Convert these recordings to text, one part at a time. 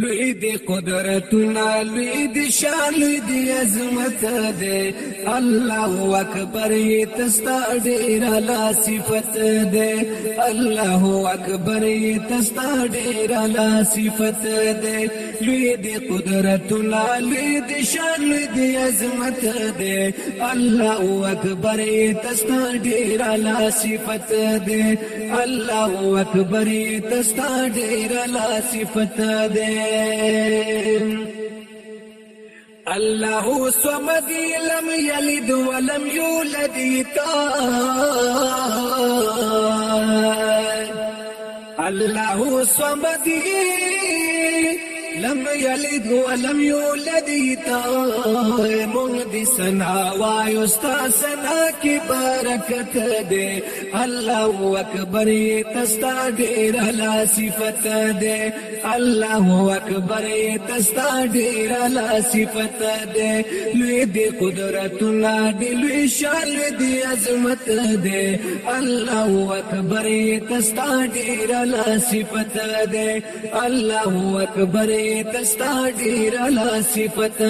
لوی دی قدرتنا لوی دی شان لوی دی عظمت دی الله اکبر ی تستا ډیر لا صفت دی الله اکبر ی تستا ډیر لا صفت دی لوی دی قدرتنا لوی دی شان لوی دی عظمت دی الله اکبر ی تستا ډیر لا صفت دی الله اکبر ی تستا ډیر لا صفت دی الله अलू सू अलमय लीता الله स्वमी لم يلد ولم يولد مونږ دي سنا وایو ستا سنا کی برکت دے الله اکبر تستا ډیر لا صفت دے الله اکبر تستا ډیر لا صفت دے لوی دی قدرت لا دی لوی شان دی عظمت دے الله اکبر تستا ډیر لا صفت دے الله اکبر کې دستا ډیر لا صفت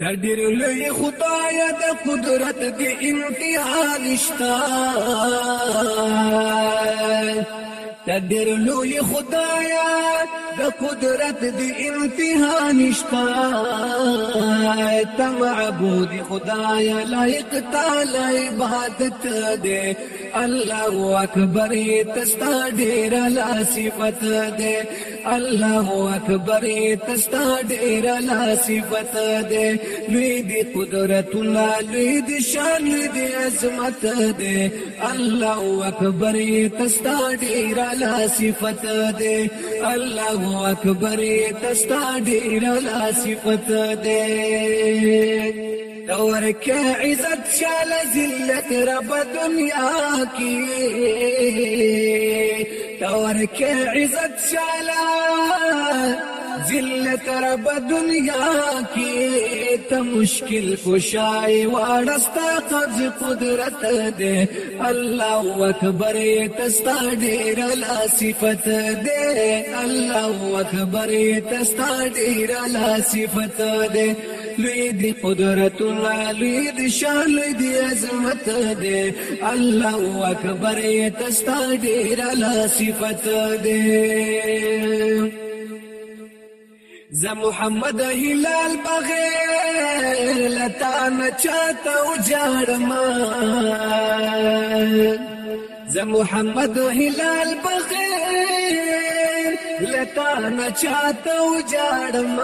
ده ډېر لوی خدای د قدرت دی امتحان شتا ډېر لوی خدای د قدرت دی امتحان شتا تم عبود خدای لایق تعالی عبادت دی الله اکبر تستا ډیر لا صفت ده الله اکبر تستا ډیر لا صفت ده لوی دی قدرت الله لوی دی شان دی عظمت ده الله اکبر تستا ډیر لا صفت ده الله اکبر تستا ډیر لا صفت ده دور کیا عزت شال ذلت رب دنیا کی عزت شال ذلت رب دنیا کی مشکل خوشائے وا قبض قدرت دے اللہ اکبر تستا لا صفت دے اللہ اکبر تستا تستا لا صفت دے لوی دی قدرت الله لوی دی شان لوی دی عظمت دی الله اکبر تستا ډیر لا صفت دی ز محمد هلال بغیر لتا نچاته وجړم ز محمد هلال بغیر تا نه چاته وجاړم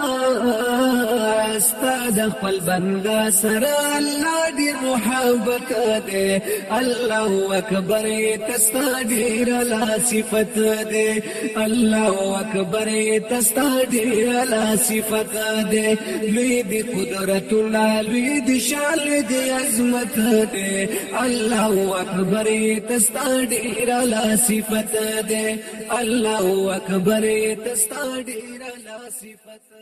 استاد خپل بندا سره الله دې محبت دې الله اکبر تستا ډیر لا صفت دې الله اکبر تستا ډیر لا صفت دې لوی دې قدرت الله لوی دې شال دې عظمت دې الله اکبر تستا ډیر لا صفت دې الله اکبر تستا ډیر لا صفت